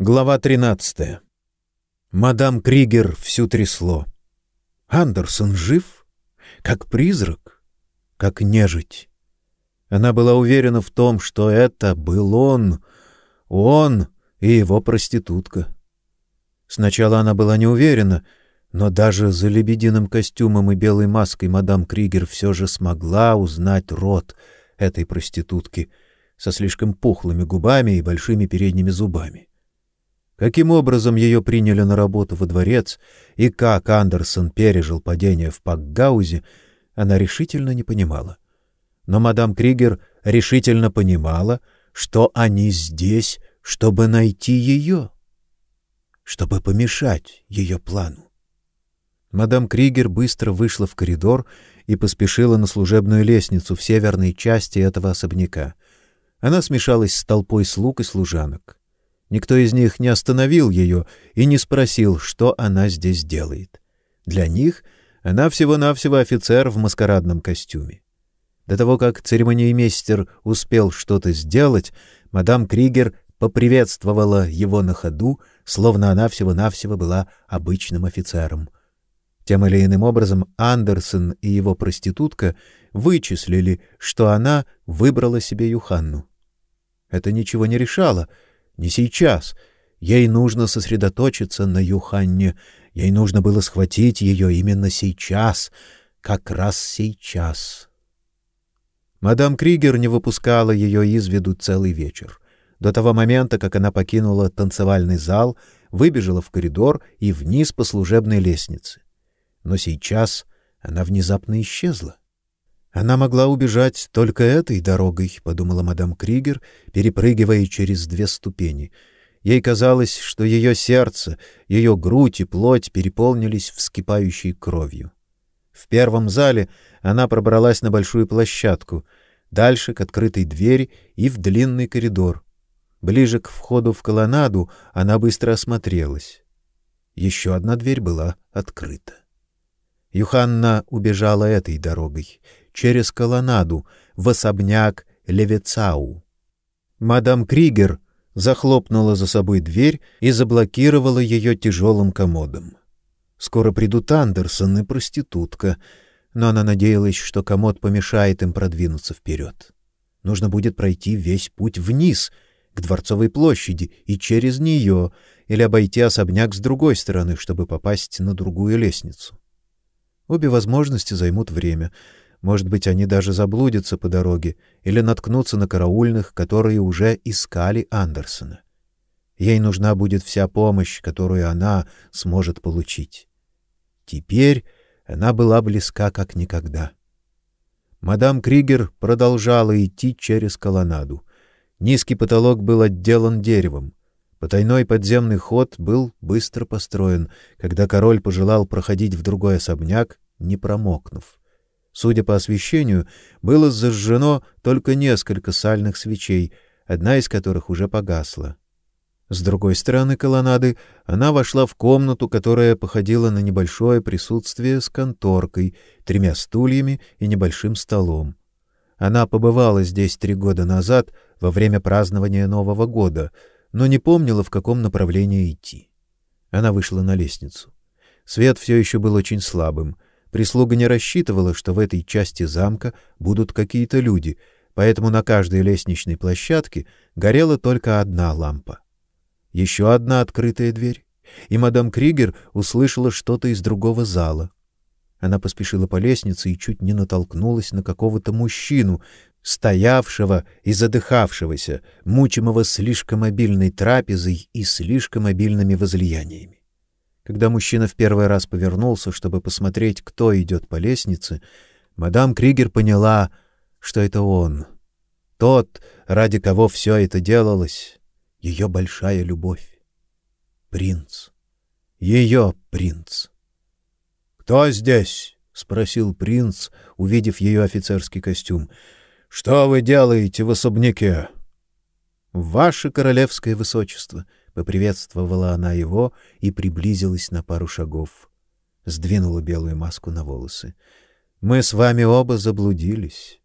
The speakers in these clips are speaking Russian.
Глава 13. Мадам Кригер всю трясло. Андерсон жив? Как призрак? Как нежить? Она была уверена в том, что это был он, он и его проститутка. Сначала она была не уверена, но даже за лебединым костюмом и белой маской мадам Кригер все же смогла узнать род этой проститутки со слишком пухлыми губами и большими передними зубами. Каким образом ее приняли на работу во дворец и как Андерсон пережил падение в Пакгаузе, она решительно не понимала. Но мадам Кригер решительно понимала, что они здесь, чтобы найти ее, чтобы помешать ее плану. Мадам Кригер быстро вышла в коридор и поспешила на служебную лестницу в северной части этого особняка. Она смешалась с толпой слуг и служанок. Никто из них не остановил ее и не спросил, что она здесь делает. Для них она всего-навсего офицер в маскарадном костюме. До того, как церемониймейстер успел что-то сделать, мадам Кригер поприветствовала его на ходу, словно она всего-навсего была обычным офицером. Тем или иным образом Андерсон и его проститутка вычислили, что она выбрала себе Юханну. Это ничего не решало — не сейчас. Ей нужно сосредоточиться на Юханне. Ей нужно было схватить ее именно сейчас, как раз сейчас. Мадам Кригер не выпускала ее из виду целый вечер. До того момента, как она покинула танцевальный зал, выбежала в коридор и вниз по служебной лестнице. Но сейчас она внезапно исчезла. Она могла убежать только этой дорогой, подумала мадам Кригер, перепрыгивая через две ступени. Ей казалось, что ее сердце, ее грудь и плоть переполнились вскипающей кровью. В первом зале она пробралась на большую площадку, дальше к открытой двери и в длинный коридор. Ближе к входу в колоннаду она быстро осмотрелась. Еще одна дверь была открыта. Юханна убежала этой дорогой, через колоннаду в особняк Левицау. Мадам Кригер захлопнула за собой дверь и заблокировала ее тяжелым комодом. Скоро придут Андерсон и проститутка, но она надеялась, что комод помешает им продвинуться вперед. Нужно будет пройти весь путь вниз, к Дворцовой площади, и через нее, или обойти особняк с другой стороны, чтобы попасть на другую лестницу. Обе возможности займут время, может быть, они даже заблудятся по дороге или наткнутся на караульных, которые уже искали Андерсона. Ей нужна будет вся помощь, которую она сможет получить. Теперь она была близка как никогда. Мадам Кригер продолжала идти через колоннаду. Низкий потолок был отделан деревом. Потайной подземный ход был быстро построен, когда король пожелал проходить в другой особняк, не промокнув. Судя по освещению, было зажжено только несколько сальных свечей, одна из которых уже погасла. С другой стороны колоннады она вошла в комнату, которая походила на небольшое присутствие с конторкой, тремя стульями и небольшим столом. Она побывала здесь три года назад во время празднования Нового года, но не помнила, в каком направлении идти. Она вышла на лестницу. Свет все еще был очень слабым — Прислуга не рассчитывала, что в этой части замка будут какие-то люди, поэтому на каждой лестничной площадке горела только одна лампа. Еще одна открытая дверь, и мадам Кригер услышала что-то из другого зала. Она поспешила по лестнице и чуть не натолкнулась на какого-то мужчину, стоявшего и задыхавшегося, мучимого слишком обильной трапезой и слишком обильными возлияниями. Когда мужчина в первый раз повернулся, чтобы посмотреть, кто идет по лестнице, мадам Кригер поняла, что это он. Тот, ради кого все это делалось, ее большая любовь. Принц. Ее принц. Кто здесь? спросил принц, увидев ее офицерский костюм. Что вы делаете в особняке? Ваше королевское высочество, Поприветствовала она его и приблизилась на пару шагов. Сдвинула белую маску на волосы. Мы с вами оба заблудились.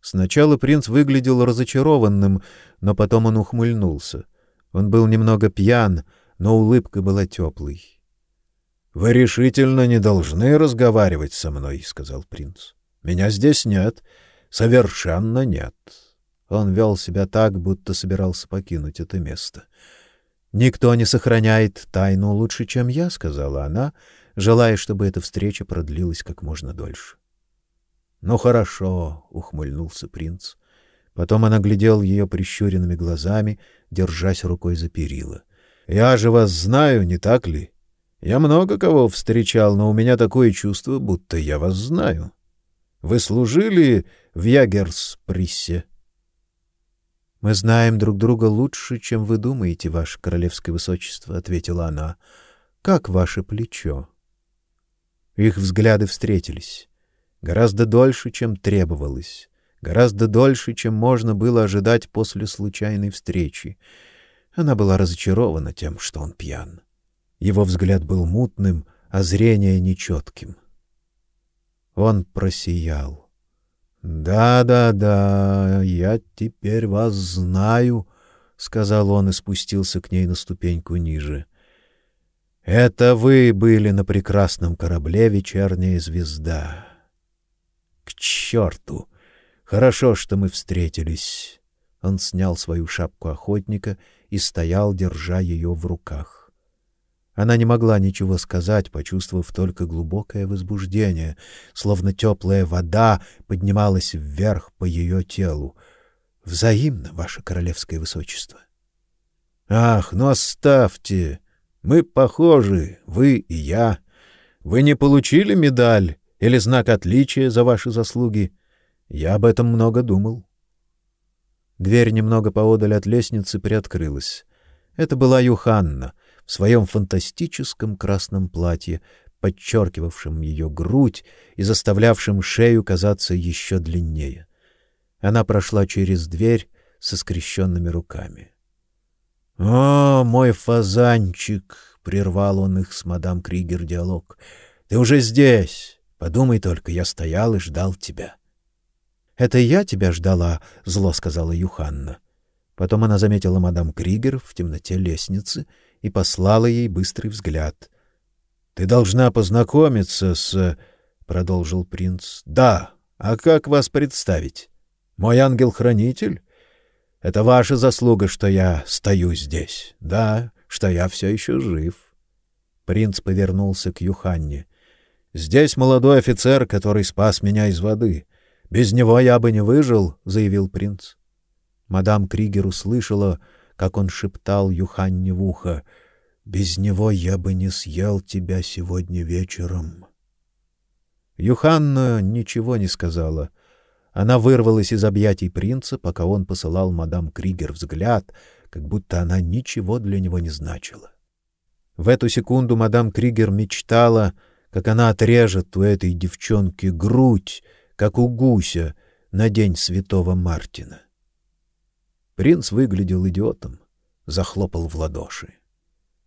Сначала принц выглядел разочарованным, но потом он ухмыльнулся. Он был немного пьян, но улыбка была теплой. — Вы решительно не должны разговаривать со мной, — сказал принц. — Меня здесь нет. Совершенно нет. Он вел себя так, будто собирался покинуть это место. — Никто не сохраняет тайну лучше, чем я, — сказала она, желая, чтобы эта встреча продлилась как можно дольше. — Ну хорошо, — ухмыльнулся принц. Потом он оглядел ее прищуренными глазами, держась рукой за перила. — Я же вас знаю, не так ли? Я много кого встречал, но у меня такое чувство, будто я вас знаю. Вы служили в Ягерсприссе? — мы знаем друг друга лучше, чем вы думаете, ваше королевское высочество, ответила она. Как ваше плечо? Их взгляды встретились. Гораздо дольше, чем требовалось, гораздо дольше, чем можно было ожидать после случайной встречи. Она была разочарована тем, что он пьян. Его взгляд был мутным, а зрение нечетким. Он просиял. Да-да-да, я теперь вас знаю, сказал он и спустился к ней на ступеньку ниже. Это вы были на прекрасном корабле Вечерняя звезда. К черту! Хорошо, что мы встретились. Он снял свою шапку охотника и стоял, держа ее в руках. Она не могла ничего сказать, почувствовав только глубокое возбуждение, словно теплая вода поднималась вверх по ее телу. Взаимно, ваше королевское высочество. Ах, ну оставьте. Мы похожи, вы и я. Вы не получили медаль или знак отличия за ваши заслуги? Я об этом много думал. Дверь немного поодаль от лестницы приоткрылась. Это была Юханна — в своем фантастическом красном платье, подчеркивавшем ее грудь и заставлявшем шею казаться еще длиннее. Она прошла через дверь со скрещенными руками. "О, мой фазанчик", прервал он их с мадам Кригер диалог. "Ты уже здесь. Подумай только, я стоял и ждал тебя". "Это я тебя ждала", зло сказала Юханна. Потом она заметила мадам Кригер в темноте лестницы и послала ей быстрый взгляд. Ты должна познакомиться с, продолжил принц. Да, а как вас представить? Мой ангел-хранитель? Это ваша заслуга, что я стою здесь. Да, что я все еще жив. Принц повернулся к Юханне. Здесь молодой офицер, который спас меня из воды. Без него я бы не выжил, заявил принц. Мадам Кригер услышала, как он шептал Юханне в ухо: "Без него я бы не съел тебя сегодня вечером". Юханна ничего не сказала. Она вырвалась из объятий принца, пока он посылал мадам Кригер взгляд, как будто она ничего для него не значила. В эту секунду мадам Кригер мечтала, как она отрежет у этой девчонки грудь, как у гуся на день святого Мартина. Принц выглядел идиотом, захлопал в ладоши.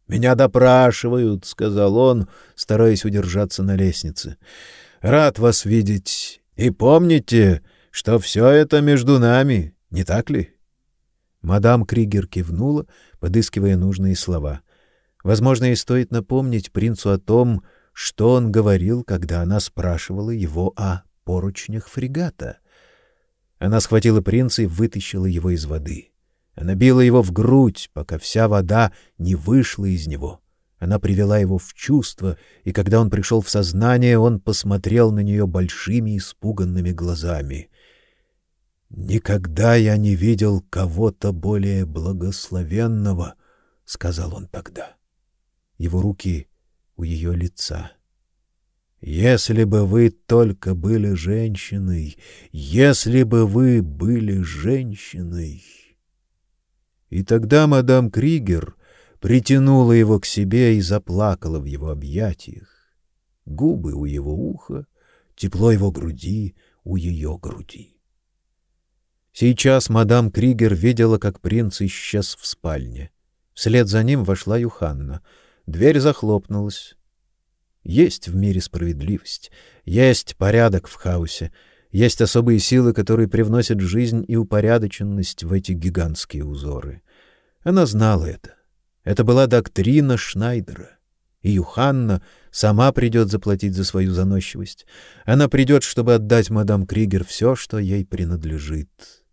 Меня допрашивают, сказал он, стараясь удержаться на лестнице. Рад вас видеть. И помните, что все это между нами, не так ли? Мадам Кригер кивнула, подыскивая нужные слова. Возможно, и стоит напомнить принцу о том, что он говорил, когда она спрашивала его о поручнях фрегата. Она схватила принца и вытащила его из воды. Она била его в грудь, пока вся вода не вышла из него. Она привела его в чувство, и когда он пришел в сознание, он посмотрел на нее большими испуганными глазами. Никогда я не видел кого-то более благословенного, сказал он тогда. Его руки у ее лица. Если бы вы только были женщиной, если бы вы были женщиной. И тогда мадам Кригер притянула его к себе и заплакала в его объятиях. Губы у его уха, тепло его груди у ее груди. Сейчас мадам Кригер видела, как принц исчез в спальне. Вслед за ним вошла Юханна. Дверь захлопнулась. Есть в мире справедливость, есть порядок в хаосе, есть особые силы, которые привносят жизнь и упорядоченность в эти гигантские узоры. Она знала это. Это была доктрина Шнайдера. И Юханна сама придет заплатить за свою заносчивость. Она придет, чтобы отдать мадам Кригер все, что ей принадлежит.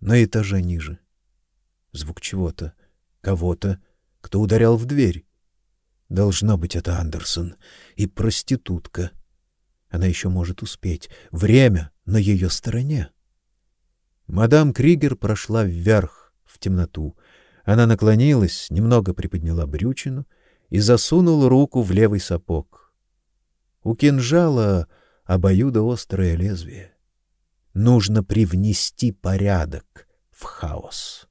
На этаже ниже. Звук чего-то, кого-то, кто ударял в дверь. Должно быть, это Андерсон и проститутка. Она еще может успеть. Время на ее стороне. Мадам Кригер прошла вверх, в темноту. Она наклонилась, немного приподняла брючину и засунула руку в левый сапог. У кинжала обоюдоострое лезвие. Нужно привнести порядок в хаос.